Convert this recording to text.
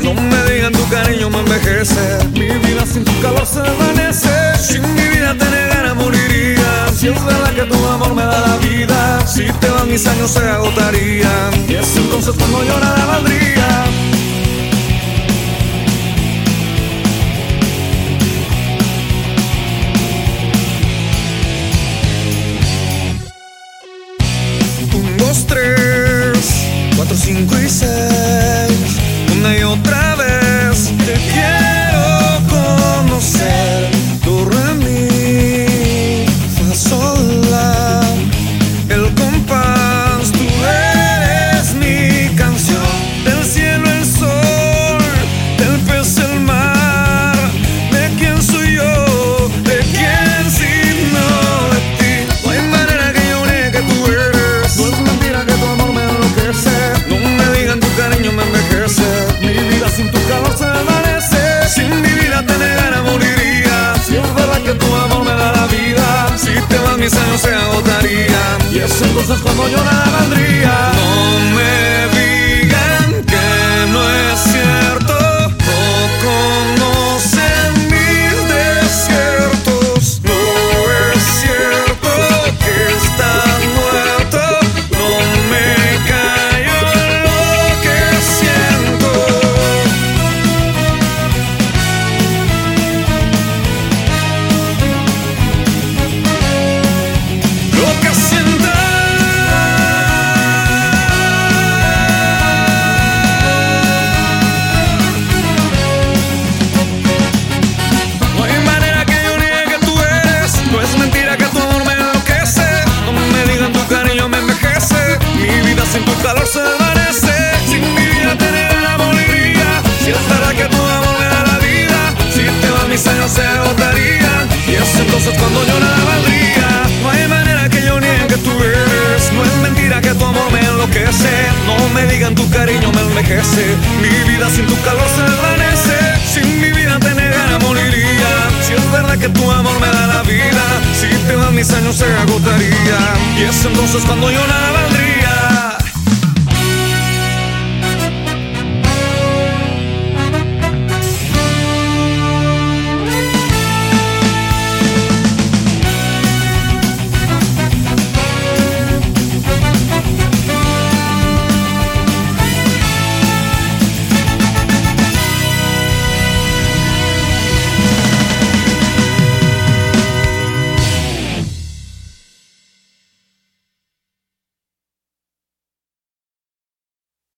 No me digan tu cariño me envejece. Mi vida sin tu calor se desvanece. Si mi vida te negara moriría. Si es verdad que tu amor me da la vida. Si te van mis años se agotarían. Y es entonces cuando yo nada valdría. Un, dos, tres, cuatro, cinco y seis. nem outra cosas cuando yo nada valdría. Mi vida sin tu calor se desvanece. Sin mi vida te negara moriría. Si es verdad que tu amor me da la vida, si te vas mis años se agotaría. Y es entonces cuando yo nada